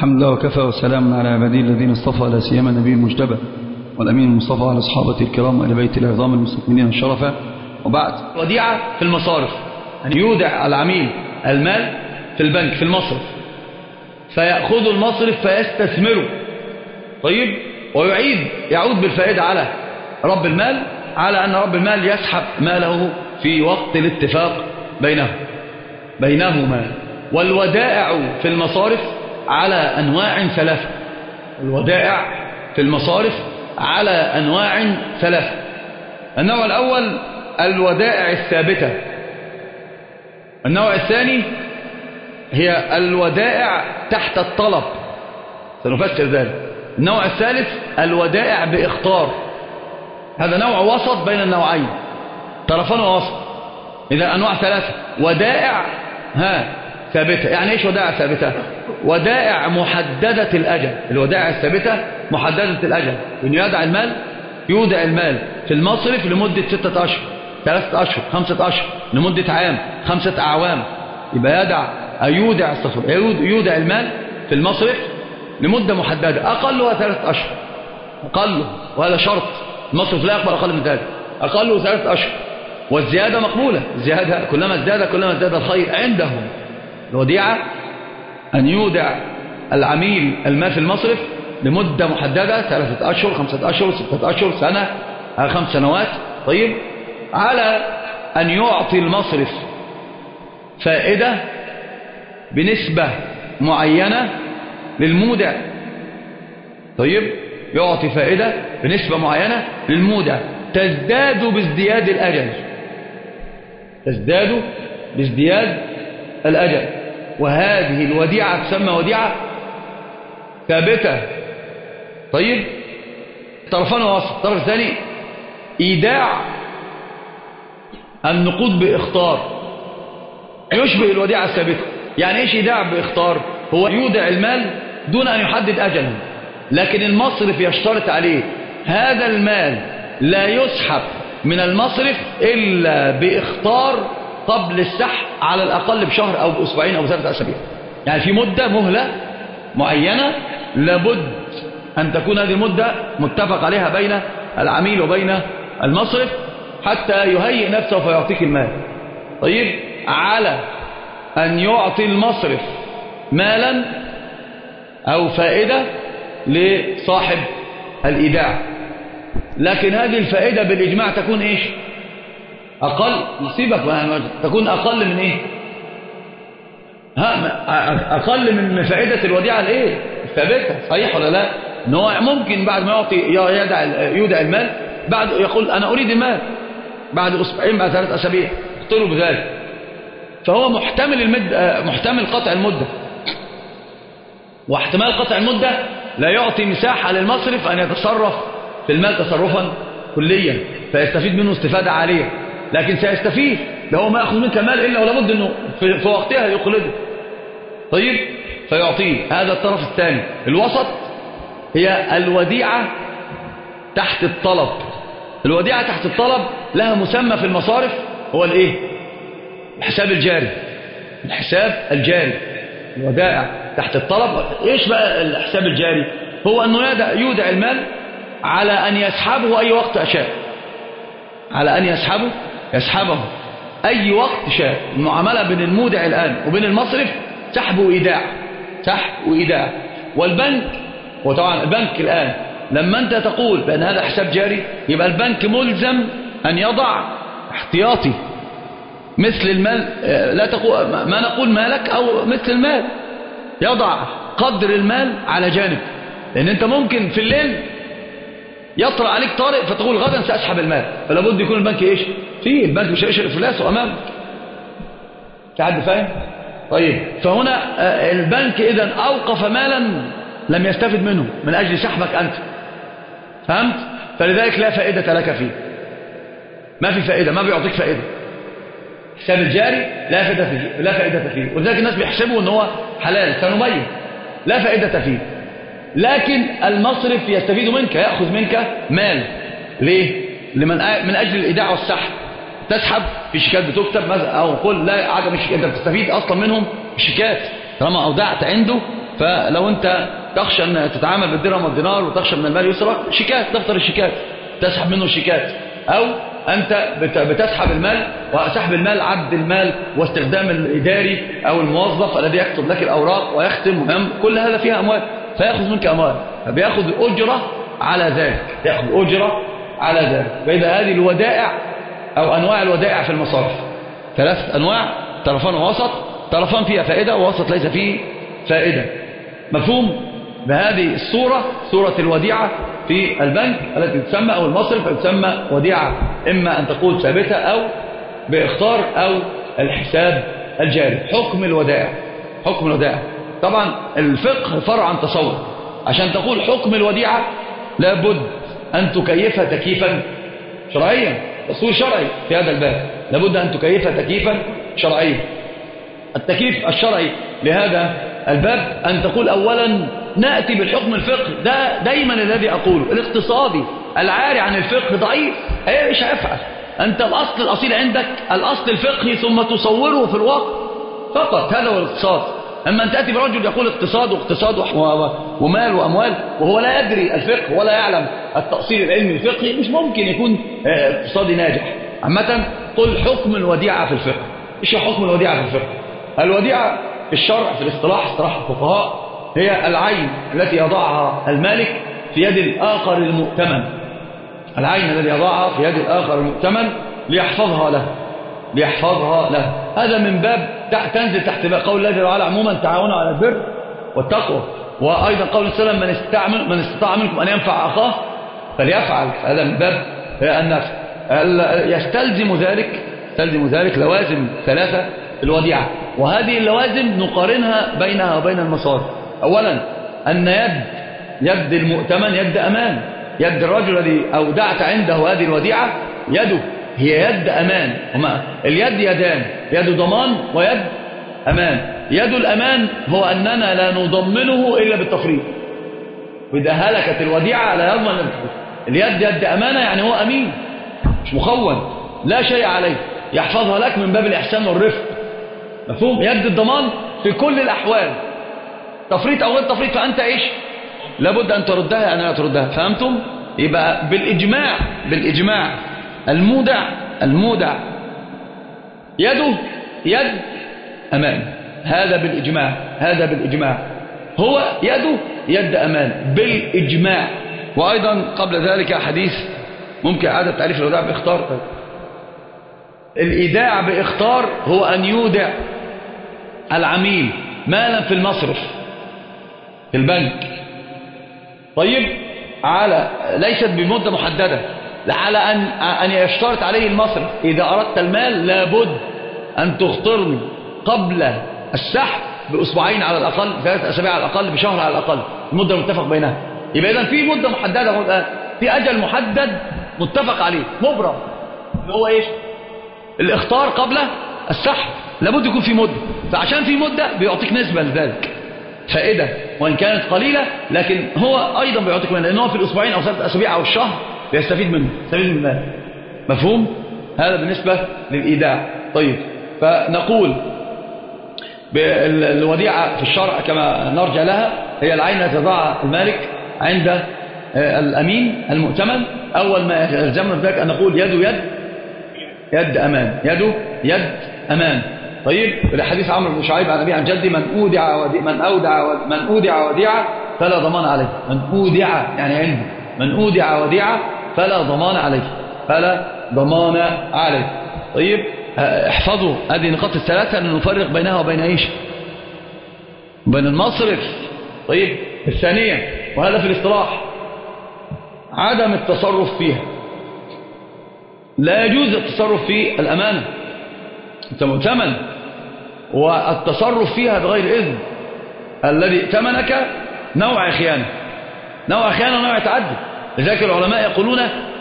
الحمد لله وكفى وسلام على عباده الذين اصطفى لا سيما النبي المجتبى والأمين المصطفى على أصحابه الكرام وإلى بيت العظام المستكملين الشرفة. وبعد وديعة في المصارف. أن يودع العميل المال في البنك في المصرف فيأخذ المصرف فيستثمره. طيب؟ ويعيد يعود بالفائدة على رب المال على أن رب المال يسحب ماله في وقت الاتفاق بينه بينهما. والودائع في المصارف على أنواع ثلاثة الودائع في المصارف على أنواع ثلاثة النوع الأول الودائع الثابتة. النوع الثاني هي الودائع تحت الطلب. سنفسر ذلك. النوع الثالث الودائع بإخطار. هذا نوع وسط بين النوعين. طرفان ووسط. إذا أنواع ثلاثة. ودائع ها ثابتة. يعني إيش ودائع ثابتة؟ ودائع محددة الأجل. الودائع الثابتة محددة الأجل. إنه يدع المال يودع المال. في المصرف لمدة ستة أشهر ثلاثة أشهر خمسة أشهر لمدة عام خمسة أعوام. يبقى يدع يودع يودع المال في المصرف لمدة محددة. أقلها ثلاثة أشهر. أقله وهذا شرط. المصرف لا يقبل أقل من ذلك. أقله ثلاثة أشهر. والزيادة مقبولة. الزيادة كلما ازداد كلما ازداد الخير عندهم. الوديعة أن يودع العميل المال في المصرف لمدة محددة ثلاثة أشهر خمسة أشهر ستة أشهر سنة خمس سنوات. طيب على أن يعطي المصرف فائدة بنسبة معينة للمودع. طيب يعطي فائدة بنسبة معينة للمودع. تزداد بازدياد الأجل. تزداد بازدياد الأجل. وهذه الوديعة تسمى وديعة ثابتة. طيب؟ طرفان ووسط. الطرف الثاني إيداع النقود بإخطار. يشبه الوديعة الثابتة. يعني إيش إيداع بإخطار؟ هو يودع المال دون أن يحدد أجله. لكن المصرف يشترط عليه. هذا المال لا يسحب من المصرف إلا بإخطار قبل السحب على الأقل بشهر أو بأسبوعين أو ثلاثة أسابيع. يعني في مدة مهلة معينة لابد أن تكون هذه المدة متفق عليها بين العميل وبين المصرف حتى يهيئ نفسه فيعطيك المال. طيب على أن يعطي المصرف مالا أو فائدة لصاحب الإيداع. لكن هذه الفائدة بالإجماع تكون إيش؟ أقل نصيبك تكون أقل من إيه؟ ها أقل من فائدة الوديعة الإيه؟ الثابتة. صحيح ولا لا؟ إن هو ممكن بعد ما يعطي يدع يودع المال بعد يقول أنا أريد المال. بعد أسبوعين بعد ثلاث أسابيع. اقتلوا بذلك فهو محتمل المد محتمل قطع المدة. واحتمال قطع المدة لا يعطي مساحة للمصرف أن يتصرف في المال تصرفا كليا فيستفيد منه استفادة عالية. لكن سيستفيد. ده هو ما يأخذ منك مال إلا ولابد أنه في وقتها يقلده. طيب؟ فيعطيه. هذا الطرف الثاني. الوسط هي الوديعة تحت الطلب. الوديعة تحت الطلب لها مسمى في المصارف هو الإيه؟ الحساب الجاري. الحساب الجاري. الودائع تحت الطلب. إيش بقى الحساب الجاري؟ هو أنه يودع المال على أن يسحبه أي وقت أشاء. على أن يسحبه يسحبه. أي وقت شاء. المعاملة بين المودع الآن وبين المصرف سحب وايداع سحب وايداع والبنك وطبعا البنك الآن لما أنت تقول بأن هذا حساب جاري يبقى البنك ملزم أن يضع احتياطي. مثل المال لا تقول ما نقول مالك أو مثل المال. يضع قدر المال على جانب. لأن أنت ممكن في الليل يطرأ عليك طارئ فتقول غدا سأسحب المال. فلا بد يكون البنك إيش؟ فيه البنك مش هيشرف فلاسه امامك في حد فاهم؟ طيب. فهنا البنك اذا أوقف مالا لم يستفد منه من أجل سحبك أنت. فهمت؟ فلذلك لا فائدة لك فيه. ما في فائدة ما بيعطيك فائدة. حساب الجاري لا فائدة فيه لا فائدة فيه. ولذلك الناس بيحسبوا إن هو حلال سنميز لا فائدة فيه. لكن المصرف يستفيد منك يأخذ منك مال. ليه؟ لمن من أجل الإيداع والسحب. تسحب في شيكات بتكتب أو قل لا عدم الشيكات أنت بتستفيد أصلا منهم الشيكات. طالما أودعت عنده فلو أنت تخشى أن تتعامل بالدرهم والدينار وتخشى من المال يسرق شيكات دفتر الشيكات. تسحب منه شيكات أو أنت بتسحب المال وسحب المال عد المال واستخدام الإداري أو الموظف الذي يكتب لك الأوراق ويختم. كل هذا فيها أموال. فيأخذ منك أموال. فبيأخذ أجرة على ذلك. يأخذ أجرة على ذلك. فإذا هذه الودائع أو أنواع الودائع في المصارف ثلاث أنواع طرفان ووسط. طرفان فيها فائدة ووسط ليس فيه فائدة. مفهوم؟ بهذه الصورة صورة الوديعة في البنك التي تسمى أو المصرف تسمى وديعة إما أن تكون ثابتة أو باختار أو الحساب الجاري. حكم الودائع. حكم الودائع. طبعا الفقه فرع عن تصور. عشان تقول حكم الوديعة لابد أن تكيفها تكييفا شرعيا. تصوير شرعي في هذا الباب. لابد أن تكيفها تكييفا شرعيا. التكييف الشرعي لهذا الباب أن تقول أولا نأتي بالحكم الفقهي ده دايما الذي أقوله. الاقتصادي العاري عن الفقه ضعيف. إيش هيفعل. أنت الأصل الأصيل عندك الأصل الفقهي ثم تصوره في الواقع. فقط هذا هو الاقتصاد. أما أن تأتي برجل يقول اقتصاد واقتصاد ومال وأموال وهو لا يدري الفقه ولا يعلم التأصيل العلمي الفقهي مش ممكن يكون آه، اقتصادي ناجح. عامة قل حكم الوديعة في الفقه. إيش حكم الوديعة في الفقه؟ الوديعة في الشرع في الاصطلاح اصطلاح الفقهاء هي العين التي يضعها المالك في يد الآخر المؤتمن. العين الذي يضعها في يد الآخر المؤتمن ليحفظها له ليحفظها له. هذا من باب تنزل تحت قول الله تعالى عموما تعاونوا على البر والتقوى. وأيضا قول السلام من استعمل من استطاع منكم أن ينفع أخاه فليفعل. هذا من باب النفع يستلزم ذلك يستلزم ذلك لوازم ثلاثة الوديعة. وهذه اللوازم نقارنها بينها وبين المصارف أولا أن يد يد المؤتمن يد أمان. يد الرجل الذي أودعت عنده هذه الوديعة يده. هي يد أمان. وما؟ اليد يدان. يد ضمان ويد أمان. يد الأمان هو أننا لا نضمنه إلا بالتفريط وإذا هلكت الوديعة لا يضمن اليد يد أمانة يعني هو أمين. مش مخون لا شيء عليه. يحفظها لك من باب الإحسان والرفق. مفهوم؟ يد الضمان في كل الأحوال. تفريط أو غير تفريط فأنت إيش؟ لابد أن تردها يعني لا تردها. فهمتم؟ يبقى بالإجماع بالإجماع. المودع المودع. يده يد أمان. هذا بالإجماع هذا بالإجماع. هو يده يد أمان. بالإجماع. وأيضا قبل ذلك حديث ممكن عادة تعريف الوداع باختار الإيداع باختار هو أن يودع العميل مالا في المصرف في البنك. طيب على ليست بمدة محددة. على أن, أن يشترط عليه المصرف. إذا أردت المال لابد أن تخطرني قبل السحب بأسبوعين على الأقل ثلاث أسابيع على الأقل بشهر على الأقل. المدة المتفق بينها. يبقى إذا في مدة محددة في أجل محدد متفق عليه. مبرم. اللي هو إيش؟ الاختار قبل السحب. لابد يكون في مدة. فعشان في مدة بيعطيك نسبة لذلك. فائدة وإن كانت قليلة لكن هو أيضا بيعطيك منها لأنه في الأسبوعين أو ثلاثة أسابيع أو الشهر بيستفيد من المال مفهوم؟ هذا بالنسبة للإيداع. طيب فنقول بالوديعة في الشرع كما نرجع لها هي العين تضعها المالك عند آه، الأمين المؤتمن. أول ما يلزمنا ذلك أن نقول يد يد يد أمان. يده يد أمان. طيب الحديث عمرو بن شعيب عن أبي عن جدي من أودع من أودع من أودع وديعة فلا ضمان عليه. من أودع يعني عنده. من أودع وديعة فلا ضمان عليه فلا ضمان عليه طيب احفظوا هذه النقاط الثلاثة أن نفرق بينها وبين إيش؟ بين المصرف. طيب الثانية وهذا في الاصطلاح عدم التصرف فيها. لا يجوز التصرف في الأمانة أنت مؤتمن والتصرف فيها بغير إذن. الذي ائتمنك نوع خيانة. نوع خيانة ونوع تعدي. لذلك العلماء يقولون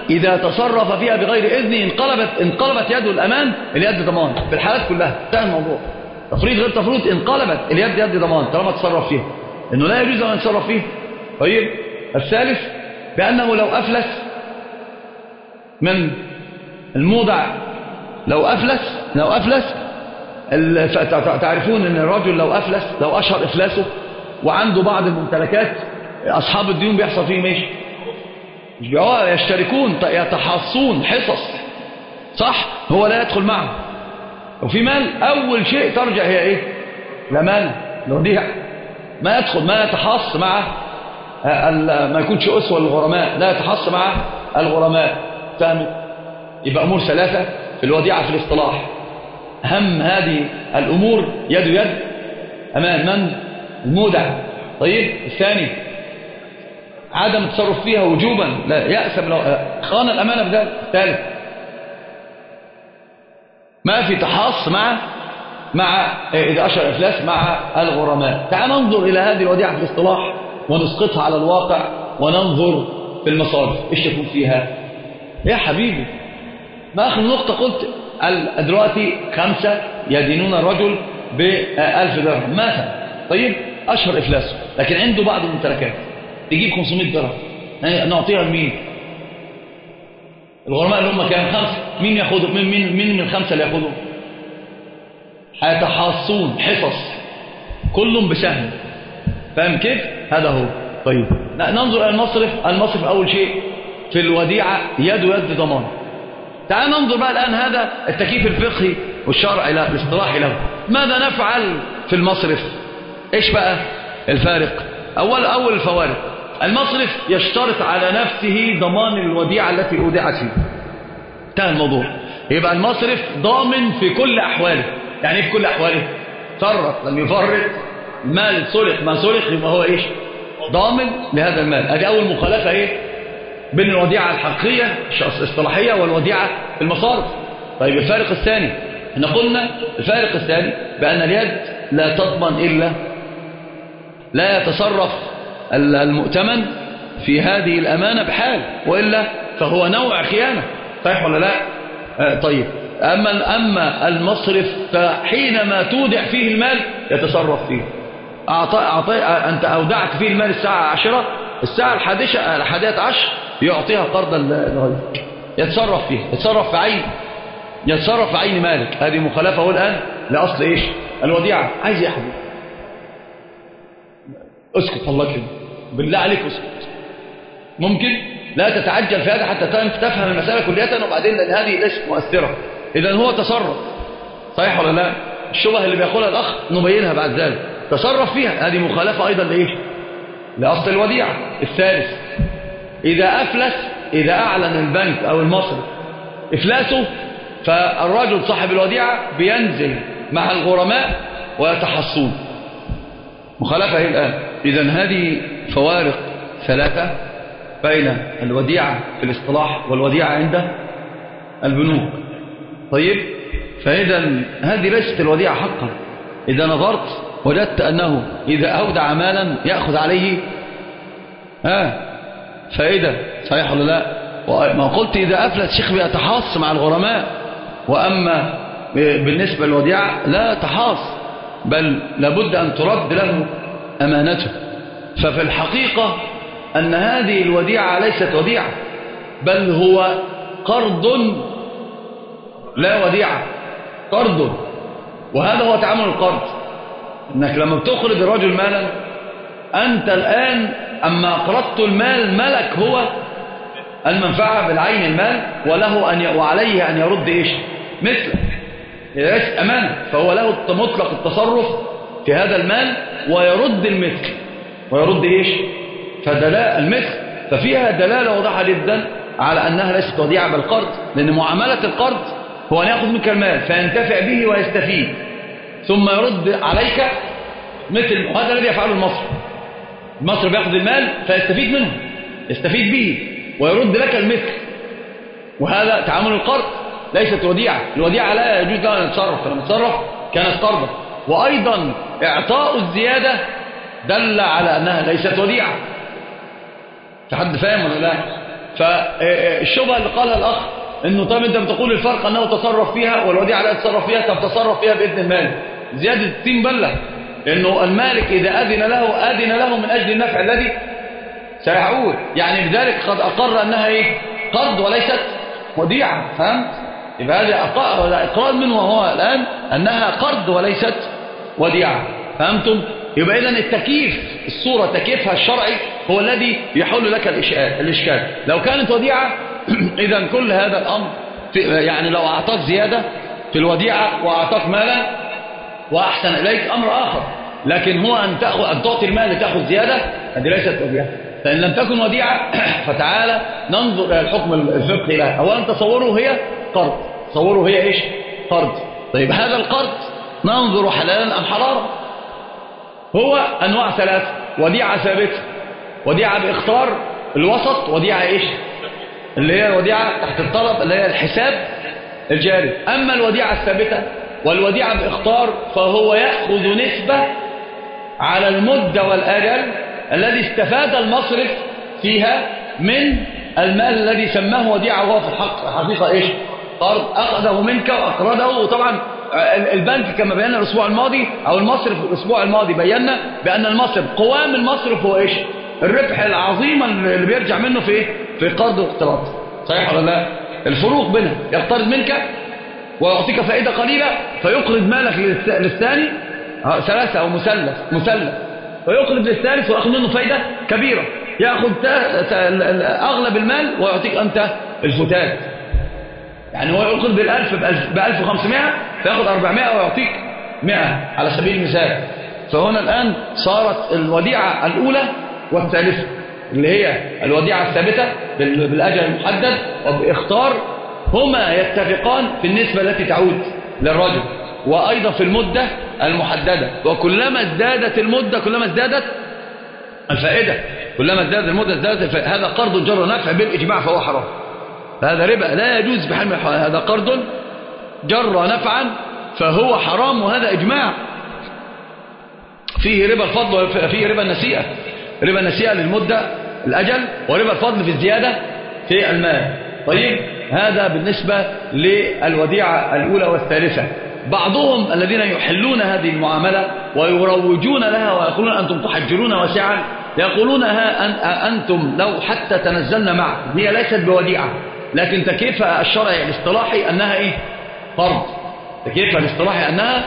إذا تصرف فيها بغير إذن انقلبت, انقلبت يده الأمان اليد ضمان. في الحالات كلها. انتهى الموضوع. تفريط غير تفريط انقلبت اليد يد ضمان طالما تصرف فيها. إنه لا يجوز أن يتصرف فيه. طيب الثالث بأنه لو أفلس من الموضع لو أفلس لو أفلس تعرفون أن الرجل لو أفلس لو أشهر إفلاسه وعنده بعض الممتلكات أصحاب الديون بيحصل فيهم إيش؟ يشتركون يتحصون حصص. صح؟ هو لا يدخل معه. وفي مال أول شيء ترجع هي إيه؟ الأمانة الوديع ما يدخل ما يتحص مع ما يكونش أسوة للغرماء. لا يتحص مع الغرماء. فاهم؟ يبقى أمور ثلاثة في الوديعة في الاصطلاح. أهم هذه الأمور يد يد أمان من؟ المودع. طيب الثاني. عدم التصرف فيها وجوبا لا يأسم لو خان الأمانة بذلك الثالث ما في تحص مع مع إذا أشر إفلاس مع الغرماء. تعال ننظر إلى هذه الوديعة في الاصطلاح ونسقطها على الواقع وننظر في المصارف إيش يكون فيها؟ يا حبيبي ما آخر نقطة قلت دلوقتي خمسة يدينون الرجل بألف درهم. مثلا طيب أشهر إفلاسه لكن عنده بعض الممتلكات. تجيب 500 درهم. يعني نعطيها لمين؟ الغرماء اللي هم كام خمسة مين ياخدوا مين مين من الخمسة اللي ياخدوا هيتحاصون حصص كلهم بسهم فاهم كيف؟ هذا هو. طيب. ننظر إلى المصرف. المصرف أول شيء في الوديعة يد يد ضمان تعال ننظر بقى الآن هذا التكييف الفقهي والشرعي له الاصطلاحي له ماذا نفعل في المصرف؟ إيش بقى؟ الفارق. أول أول الفوارق. المصرف يشترط على نفسه ضمان الوديعة التي أودعت فيه. انتهى الموضوع. يبقى المصرف ضامن في كل أحواله. يعني إيه في كل أحواله؟ فرط لم يفرط. مال سرق ما سرق يبقى هو إيش؟ ضامن لهذا المال. أدي أول مخالفة إيه؟ بين الوديعة الحقيقية الاصطلاحية والوديعة في المصارف. طيب الفارق الثاني. إحنا قلنا الفارق الثاني بأن اليد لا تضمن إلا لا يتصرف المؤتمن في هذه الأمانة بحال وإلا فهو نوع خيانة. صحيح ولا لا؟ آه طيب. أما, أما المصرف فحينما تودع فيه المال يتصرف فيه. أعطي أعطي أنت أودعت فيه المال الساعة عشرة الساعة الحادشة الحادية عشر يعطيها قرضا لغيره يتصرف فيه يتصرف في عين يتصرف في عين مالك. هذه مخالفة هو الآن لأصل إيش؟ الوديعة. عايز يا حبيبي أسكت الله كده بالله عليك اسكت ممكن لا تتعجل في هذا حتى تفهم المسألة كلية وبعدين لأن هذه ليست مؤثرة. إذا هو تصرف. صحيح ولا لا؟ الشبه اللي بيقولها الأخ نبينها بعد ذلك. تصرف فيها. هذه مخالفة أيضا لإيش؟ لأصل الوديعة. الثالث إذا أفلس إذا أعلن البنك أو المصرف إفلاسه فالرجل صاحب الوديعة بينزل مع الغرماء ويتحصون. مخالفة هي الآن؟ إذا هذه فوارق ثلاثة بين الوديعة في الاصطلاح والوديعة عند البنوك. طيب فإذا هذه ليست الوديعة حقا. إذا نظرت وجدت أنه إذا أودع مالا يأخذ عليه. ها؟ فائدة صحيح ولا لا؟ ما قلت إذا أفلت شيخ بيتحاص مع الغرماء وأما بالنسبة للوديعة لا تحاص بل لابد أن ترد له أمانته. ففي الحقيقة أن هذه الوديعة ليست وديعة بل هو قرض لا وديعة قرض وهذا هو تعامل القرض. إنك لما بتخرج الرجل مالا أنت الآن أما أقرضت المال ملك هو المنفعة بالعين المال وله أن. وعليه أن يرد إيش؟ مثل ليس أمانة فهو له مطلق التصرف في هذا المال ويرد المثل. ويرد إيش؟ فدلاء المثل ففيها دلالة واضحة جدا على أنها ليست وديعة بل قرض لأن معاملة القرض هو أن يأخذ منك المال فينتفع به ويستفيد. ثم يرد عليك مثل وهذا الذي يفعله المصري. المصري بيأخذ المال فيستفيد منه يستفيد به ويرد لك المثل. وهذا تعامل القرض ليست وديعة. الوديعة لا يجوز لها أن تتصرف. فلما تتصرف كانت قرضا وأيضا إعطاء الزيادة دل على أنها ليست وديعة. في حد فاهم ولا لا؟ فالشبهة اللي قالها الأخ إنه طيب أنت بتقول الفرق انه تصرف فيها والوديعة لا يتصرف فيها طب تصرف فيها بإذن المالك زيادة التين بلة إنه المالك إذا أذن له أذن له من أجل النفع الذي سيعود. يعني بذلك قد أقر أنها إيه؟ قرض وليست وديعة. فهمت؟ يبقى هذا إقرار منه وهو الآن أنها قرض وليست وديعة. فهمتم؟ يبقى إذن التكييف الصورة تكييفها الشرعي هو الذي يحل لك الإشكال. لو كانت وديعة إذا كل هذا الأمر يعني لو أعطاك زيادة في الوديعة وأعطاك مالا وأحسن إليك أمر آخر. لكن هو أن, تأخذ أن تعطي المال لتأخذ زيادة هذه ليست وديعة. فإن لم تكن وديعة فتعالى ننظر إلى الحكم الفقهي لها أولا تصوره هي قرض. تصوره هي إيش؟ قرض. طيب هذا القرض ننظر حلالا أم حرارا هو أنواع ثلاثة وديعة ثابتة وديعة باختار الوسط وديعة إيش؟ اللي هي وديعة تحت الطلب اللي هي الحساب الجاري. أما الوديعة الثابتة والوديعة باختار فهو يأخذ نسبة على المدة والأجل الذي استفاد المصرف فيها من المال الذي سماه وديعة وهو في الحق. حقيقة إيش؟ قرض أخذه منك وأقرضه وطبعا البنك كما بينا الأسبوع الماضي أو المصرف الأسبوع الماضي بينا بأن المصرف قوام المصرف هو إيش؟ الربح العظيم اللي بيرجع منه في إيه؟ في قرض واقتراض صحيح ولا لا؟ الفروق بينها. يقترض منك ويعطيك فائدة قليلة فيقرض مالك للثاني ثلاثة أو مثلث مثلث. ويقرض للثالث ويأخذ منه فائدة كبيرة. يأخذ أغلب المال ويعطيك أنت الفتات. يعني هو يأخذ بالألف بألف وخمسمائة فيأخذ أربعمائة ويعطيك مئة على سبيل المثال. فهنا الآن صارت الوديعة الأولى والثالثة اللي هي الوديعة الثابتة بالأجل المحدد وبإختار هما يتفقان في النسبة التي تعود للرجل وأيضا في المدة المحددة. وكلما ازدادت المدة كلما ازدادت الفائدة كلما ازدادت المدة ازدادت الفائدة. هذا قرض جر نفع بالإجماع فهو حرام. هذا ربا لا يجوز بحمل هذا قرض جر نفعا فهو حرام وهذا إجماع. فيه ربا الفضل وفيه ربا النسيئة. ربا النسيئة للمدة الأجل وربا الفضل في الزيادة في المال. طيب هذا بالنسبة للوديعة الأولى والثالثة. بعضهم الذين يحلون هذه المعاملة ويروجون لها ويقولون أنتم تحجرون واسعا يقولون ها أنتم لو حتى تنزلنا معكم هي ليست بوديعة. لكن تكيفها الشرعي الاصطلاحي أنها إيه؟ قرض. تكيفها الاصطلاحي أنها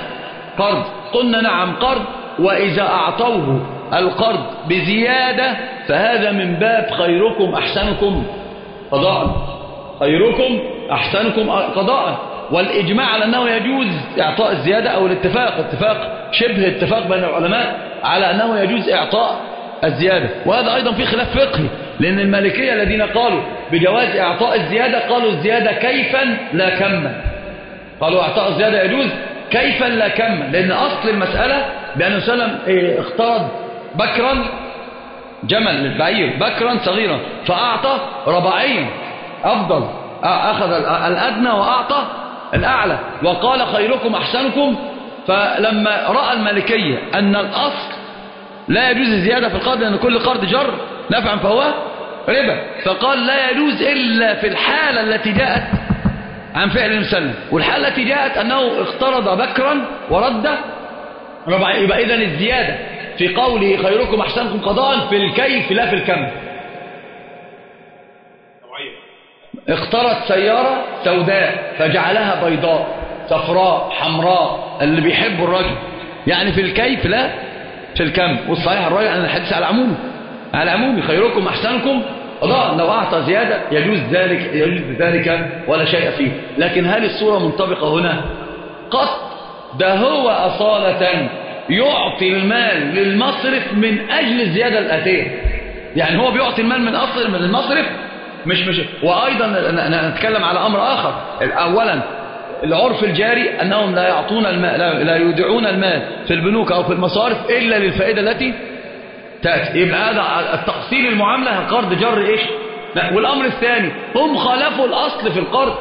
قرض. قلنا نعم قرض وإذا أعطوه القرض بزيادة فهذا من باب خيركم أحسنكم قضاء. خيركم أحسنكم قضاء. والإجماع على أنه يجوز إعطاء الزيادة أو الاتفاق. اتفاق شبه اتفاق بين العلماء على أنه يجوز إعطاء الزيادة. وهذا أيضا في خلاف فقهي لأن المالكية الذين قالوا بجواز إعطاء الزيادة قالوا الزيادة كيفا لا كما. قالوا إعطاء الزيادة يجوز كيفا لا كما. لأن أصل المسألة بأن سلم اختارض بكرا جمل للبعير بكرا صغيرا فأعطى ربعين أفضل أخذ الأدنى وأعطى الأعلى. وقال خيركم أحسنكم. فلما رأى المالكية أن الأصل لا يجوز الزيادة في القرض لأن كل قرض جر نفعا فهو ربا. فقال لا يجوز إلا في الحالة التي جاءت عن فعل مسلم والحالة التي جاءت أنه اقترض بكرا ورد. يبقى إذن الزيادة في قوله خيركم أحسنكم قضاء في الكيف لا في الكم. اخترت سيارة سوداء فجعلها بيضاء صفراء حمراء اللي بيحب الرجل. يعني في الكيف لا في الكم. والصحيح الراجل أن الحديث على عمومه على عمومه خيركم أحسنكم؟ قضاء لو أعطى زيادة يجوز ذلك يجوز ذلك ولا شيء فيه. لكن هل الصورة منطبقة هنا؟ قط. ده هو أصالة يعطي المال للمصرف من أجل الزيادة الآتية. يعني هو بيعطي المال من أصل من المصرف؟ مش مش. وأيضا نتكلم على أمر آخر. أولا العرف الجاري أنهم لا يعطون المال لا يودعون المال في البنوك أو في المصارف إلا للفائدة التي تأتي يبقى هذا التقصير المعاملة قرض جر إيش؟ لا والأمر الثاني هم خالفوا الأصل في القرض.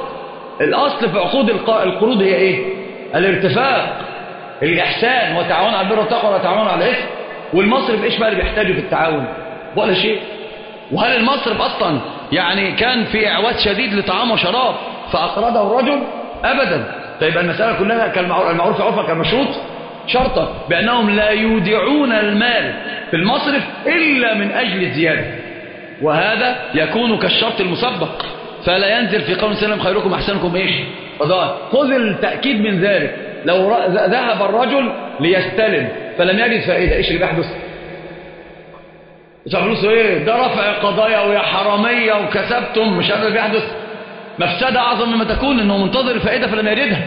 الأصل في عقود القروض هي إيه؟ الارتفاق الإحسان وتعاون على البر والتقوى وتعاون على الإثم والمصرف إيش بقى اللي بيحتاجه في التعاون؟ ولا شيء. وهل المصرف أصلا يعني كان في إعواد شديد لطعام وشراب فأقرضه الرجل؟ أبدا. طيب المسألة كلها كالمعروف عرفا كالمشروط. شرطا بأنهم لا يودعون المال في المصرف إلا من أجل الزيادة. وهذا يكون كالشرط المسبق. فلا ينزل في قول سلم خيركم أحسنكم إيش؟ خذ التأكيد من ذلك. لو ذهب الرجل ليستلم فلم يجد فائدة. إيش اللي بيحدث؟ فلوسه إيه؟ ده رفع قضايا ويا حرامية وكسبتم. مش هذا اللي بيحدث. مفسدة أعظم مما تكون إنه منتظر الفائدة فلم يجدها.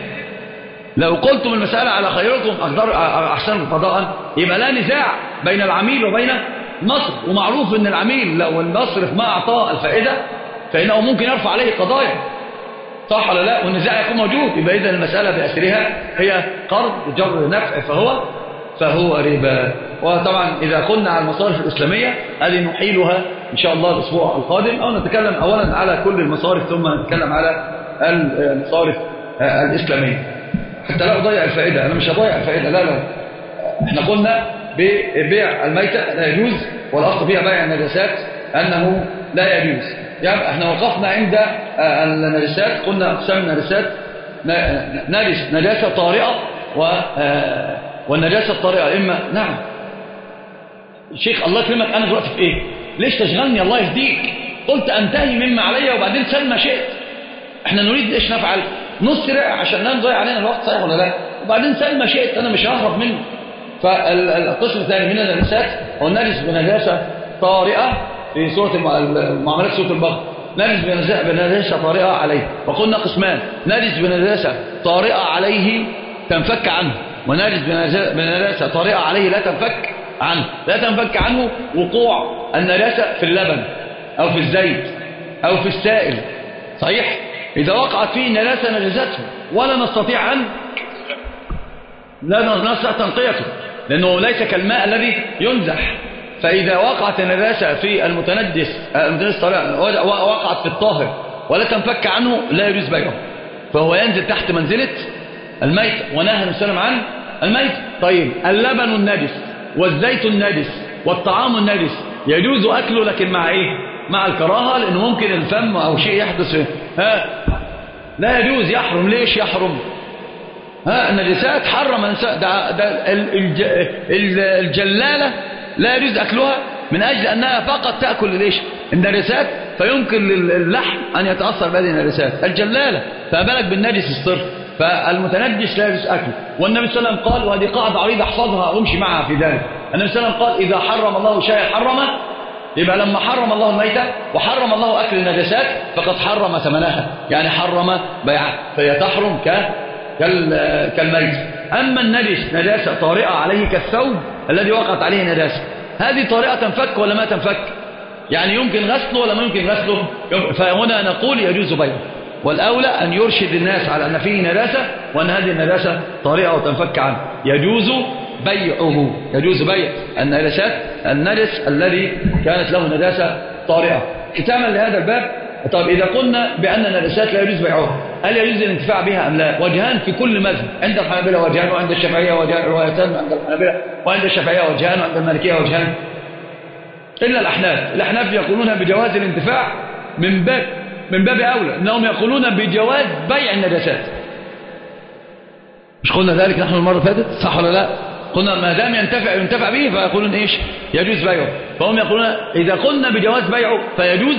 لو قلتم المسألة على خيركم أقدر أحسن قضاء. يبقى لا نزاع بين العميل وبين المصرف ومعروف إن العميل لو المصرف ما أعطاه الفائدة فإنه ممكن يرفع عليه قضايا. صح ولا لا؟ والنزاع يكون موجود. يبقى إذا المسألة بأسرها هي قرض جر نفع فهو فهو ربا. وطبعا إذا قلنا على المصارف الإسلامية هذه نحيلها إن شاء الله الأسبوع القادم. أو نتكلم أولا على كل المصارف ثم نتكلم على المصارف الإسلامية. حتى لا أضيع الفائدة أنا مش هضيع الفائدة لا لا. إحنا قلنا ببيع الميتة لا يجوز والأصل فيها بيع النجاسات أنه لا يجوز. يعني إحنا وقفنا عند النجاسات قلنا أقسام النجاسات نجس نجاسة طارئة و والنجاسة الطارئة إما نعم. شيخ الله يكرمك أنا دلوقتي في إيه؟ ليش تشغلني؟ الله يهديك. قلت أنتهي مما علي وبعدين سل ما شئت إحنا نريد إيش نفعل؟ نسرع عشان لا نضيع علينا الوقت صحيح ولا لا؟ وبعدين سل ما شئت أنا مش ههرب منه. فالقسم الثاني من النجاسات هو النجس بنجاسة طارئة في سورة المعاملات سورة البقرة. نجس بنجاسة طارئة عليه. وقلنا قسمان نجس بنجاسة طارئة عليه تنفك عنه. ونجس بنجاسة طارئة عليه لا تنفك عنه. لا تنفك عنه وقوع النجاسة في اللبن أو في الزيت أو في السائل. صحيح؟ إذا وقعت فيه نجاسة نجسته ولا نستطيع أن لا نستطيع تنقيته لأنه ليس كالماء الذي ينزح. فإذا وقعت النجاسة في المتنجس وقعت في الطاهر ولا تنفك عنه لا يجوز بيعه. فهو ينزل تحت منزلة الميت ونهى وسلم عن الميت. طيب اللبن النجس والزيت النجس والطعام النجس يجوز أكله لكن مع إيه؟ مع الكراهة لأنه ممكن الفم أو شيء يحدث. ها لا يجوز يحرم. ليش يحرم؟ ها النجسات حرم ده, ده الجلالة لا يجوز أكلها من أجل أنها فقط تأكل. ليش؟ النجسات فيمكن للحم أن يتأثر بهذه النجسات الجلالة فبالك بالنجس الصرف؟ فالمتنجس لا يجوز أكله. والنبي صلى الله عليه وسلم قال وهذه قاعدة عريضة احفظها وامشي معها في ذلك. النبي صلى الله عليه وسلم قال إذا حرم الله شيئا حرمه يبقى لما حرم الله الميتة وحرم الله أكل النجسات فقد حرم ثمنها. يعني حرم بيعها. فهي تحرم. كالميت. أما النجس نجاسة طارئة عليه كالثوب الذي وقعت عليه نجاسة. هذه طارئة تنفك ولا ما تنفك؟ يعني يمكن غسله ولا ما يمكن غسله؟ فهنا نقول يجوز بيعه. والأولى أن يرشد الناس على أن فيه نجاسة وأن هذه النجاسة طارئة وتنفك عنه. يجوز بيعه. يجوز بيع النجاسات النجس الذي كانت له نجاسة طارئة. ختاما لهذا الباب طيب إذا قلنا بأن النجاسات لا يجوز بيعها هل يجوز الانتفاع بها أم لا؟ وجهان في كل مذهب عند الحنابلة وجهان وعند الشافعية وجهان روايتان عند الحنابلة وعند الشافعية وجهان وعند المالكية وجهان. إلا الأحناف الأحناف يقولون بجواز الانتفاع من باب من باب أولى أنهم يقولون بجواز بيع النجاسات مش قلنا ذلك نحن المرة فاتت؟ صح ولا لا؟ قلنا ما دام ينتفع ينتفع به فيقولون إيش؟ يجوز بيعه. فهم يقولون إذا قلنا بجواز بيعه فيجوز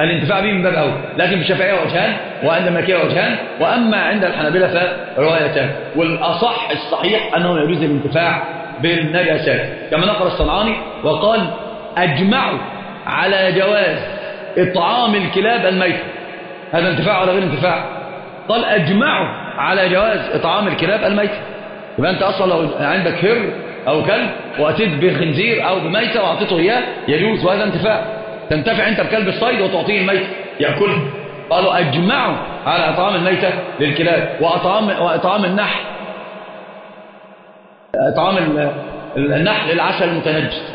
الانتفاع به من باب أول. لكن الشافعية وجهان وعند المالكية وجهان وأما عند الحنابلة فروايتان. والأصح الصحيح أنه يجوز الانتفاع بالنجاسات. كما نقل الصنعاني وقال أجمعوا على جواز إطعام الكلاب الميتة هذا انتفاع ولا غير انتفاع؟ قال أجمعوا على جواز إطعام الكلاب الميتة يبقى أنت أصلا لو عندك هر أو كلب وأتيت بخنزير أو بميتة وأعطيته إياه يجوز وهذا انتفاع. تنتفع أنت بكلب الصيد وتعطيه الميتة يأكله. قالوا أجمعوا على إطعام الميتة للكلاب وأطعام, وإطعام النحل. إطعام النحل العسل المتنجس.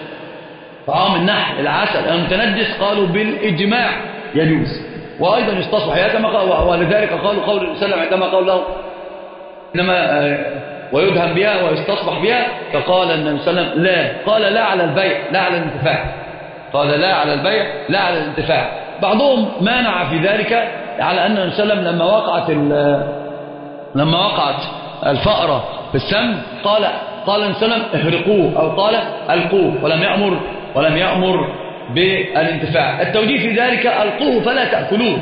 طعام النحل العسل المتنجس قالوا بالإجماع يجوز. وأيضا يستصبح كما قال ولذلك قالوا قول السلام عندما قال له إنما ويدهم بها ويستصبح بها فقال النبي صلى الله عليه وسلم لا. قال لا على البيع لا على الانتفاع. قال لا على البيع لا على الانتفاع. بعضهم مانع في ذلك على أن النبي صلى الله عليه وسلم لما وقعت لما وقعت الفأرة في السم قال قال النبي صلى الله عليه وسلم اهرقوه أو قال ألقوه ولم يأمر ولم يأمر بالانتفاع. التوجيه في ذلك ألقوه فلا تأكلوه.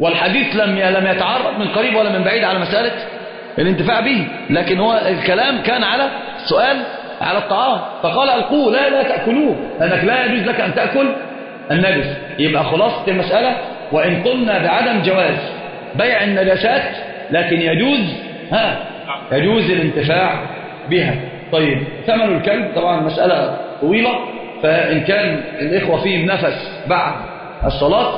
والحديث لم لم يتعرض من قريب ولا من بعيد على مسألة الانتفاع به. لكن هو الكلام كان على سؤال على الطعام. فقال القوه لا لا تأكلوه. لأنك لا يجوز لك أن تأكل النجس. يبقى خلاصة المسألة وإن قلنا بعدم جواز بيع النجاسات لكن يجوز ها يجوز الانتفاع بها. طيب ثمن الكلب طبعا مسألة طويلة فإن كان الإخوة فيهم نفس بعد الصلاة